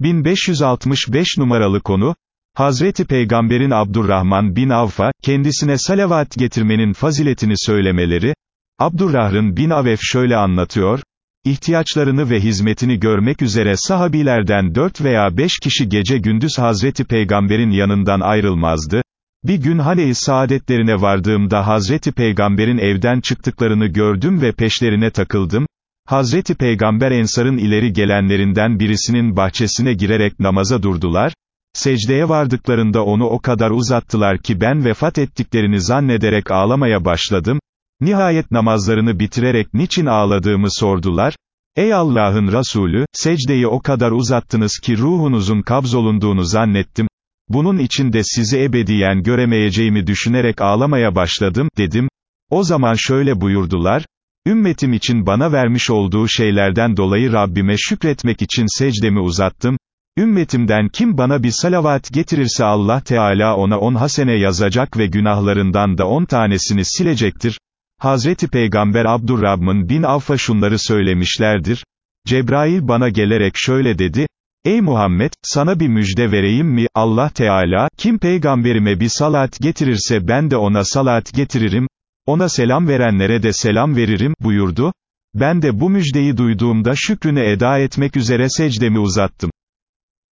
1565 numaralı konu, Hazreti Peygamberin Abdurrahman bin Avf'a, kendisine salavat getirmenin faziletini söylemeleri, Abdurrahman bin Avf şöyle anlatıyor, ihtiyaçlarını ve hizmetini görmek üzere sahabilerden dört veya beş kişi gece gündüz Hazreti Peygamber'in yanından ayrılmazdı, bir gün Hane-i saadetlerine vardığımda Hazreti Peygamber'in evden çıktıklarını gördüm ve peşlerine takıldım, Hazreti Peygamber Ensar'ın ileri gelenlerinden birisinin bahçesine girerek namaza durdular, secdeye vardıklarında onu o kadar uzattılar ki ben vefat ettiklerini zannederek ağlamaya başladım, nihayet namazlarını bitirerek niçin ağladığımı sordular, Ey Allah'ın Resulü, secdeyi o kadar uzattınız ki ruhunuzun kabzolunduğunu zannettim, bunun için de sizi ebediyen göremeyeceğimi düşünerek ağlamaya başladım, dedim, o zaman şöyle buyurdular, Ümmetim için bana vermiş olduğu şeylerden dolayı Rabbime şükretmek için secdemi uzattım, ümmetimden kim bana bir salavat getirirse Allah Teala ona on hasene yazacak ve günahlarından da on tanesini silecektir. Hazreti Peygamber Abdurrahman bin Avf'a şunları söylemişlerdir. Cebrail bana gelerek şöyle dedi, Ey Muhammed, sana bir müjde vereyim mi, Allah Teala, kim peygamberime bir salat getirirse ben de ona salat getiririm, ona selam verenlere de selam veririm, buyurdu. Ben de bu müjdeyi duyduğumda şükrünü eda etmek üzere secdemi uzattım.